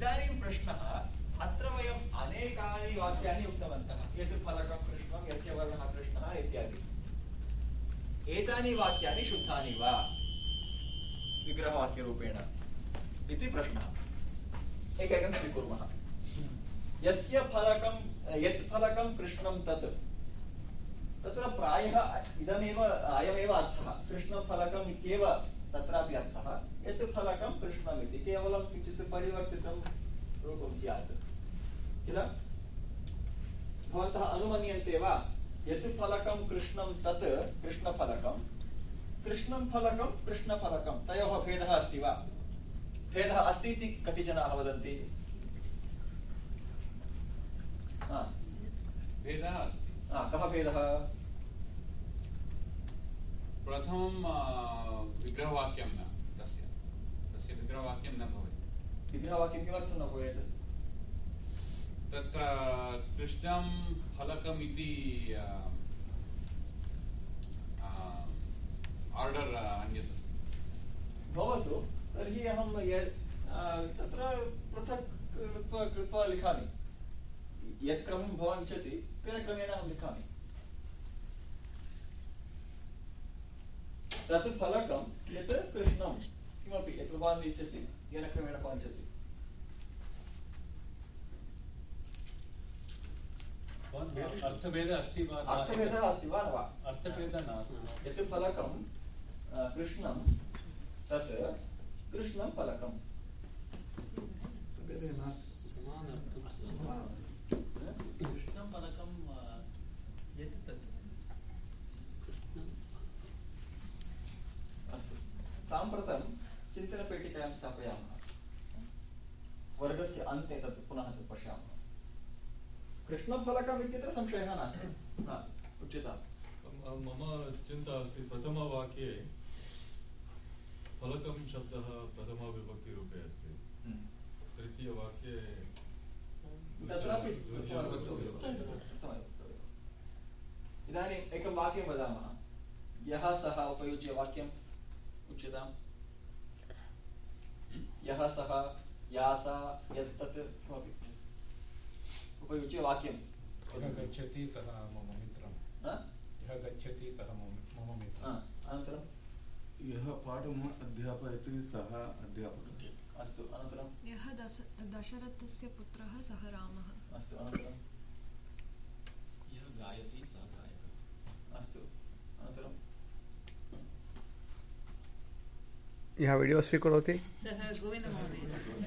इदानीं प्रश्नः, अत्र वयम् अनेकानि वाक्यानि उक्तवन्तः यत् फलकं कृष्णं यस्य वर्णः कृष्णः इत्यादि। एतानि वाक्यानि शुद्धानि वा? विग्रहवाक्यरूपेण इति प्रश्नः। एकैकं स्वीकुर्मः। यस्य फलकं, यत् फलकं कृष्णं तत्, तत्र प्रायः इदमेव अयमेव अर्थः। कृष्णफलकम् इत्येव तत्रापि अर्थः। यत् फलकं कृष्णम् इति केवलं किञ्चित् परिवर्तितं रूपं स्यात्। किल? भवन्तः अनुमन्यन्ते वा? यत् फलकं कृष्णं तत् कृष्णफलकं। कृष्णं फलकं कृष्णफलकं। तयोः भेदः अस्ति वा? भेदः अस्ति इति कति जनाः वदन्ति? भेदः अस्ति। कः भेदः? प्रथमं विग्रहवाक्यं न तस्य। तस्य विग्रहवाक्यं न भवेत्। विग्रहवाक्यं किमर्थं न भवेत्? तत्र कृष्णं फलकम् इति आर्डर् अन्यत् भवतु तर्हि अहं तत्र पृथक् कृत्वा कृत्वा लिखामि। यत् क्रमं भवान् इच्छति तेन क्रमेण अहं लिखामि। तत् फलकं यत् कृष्णं किमपि यत् भवान् इच्छति येन क्रमेण पञ्चति अर्थभेदः अस्ति वा अर्थभेदः अस्ति वा न वा अर्थभेदः नास्ति यत् फलकं कृष्णं तत् कृष्णं फलकम् कृष्णं फलकं यत् तत् अस्तु साम्प्रतं चिन्तनपेटिकायां स्थापयामः वर्गस्य अन्ते तत् पुनः तत् पश्यामः। कृष्णफलकम् इत्यत्र संशयः नास्ति। उच्यताम्। मम चिन्ता अस्ति प्रथमवाक्ये फलकं शब्दः प्रथमाविभक्तिरूपे अस्ति। हम्म। तृतीयवाक्ये इदानीम् एकं वाक्यं वदामः। यः सः उपयुज्य वाक्यम् उच्यताम्? यः सः या सा किमपि। उपयुज्य वाक्यं। गच्छति सः मम मित्रं यः गच्छति सः मम मित्रम्। अनन्तरं? यः पाठम् अध्यापयति सः अध्यापकः। अस्तु अनन्तरं? यः दश दशरथस्य पुत्रः सः रामः। अस्तु अनन्तरं? यः गायति सः गायकः। अस्तु अनन्तरं? यः वीडियो स्वीकरोति? सः गोविन्दमहोदयः।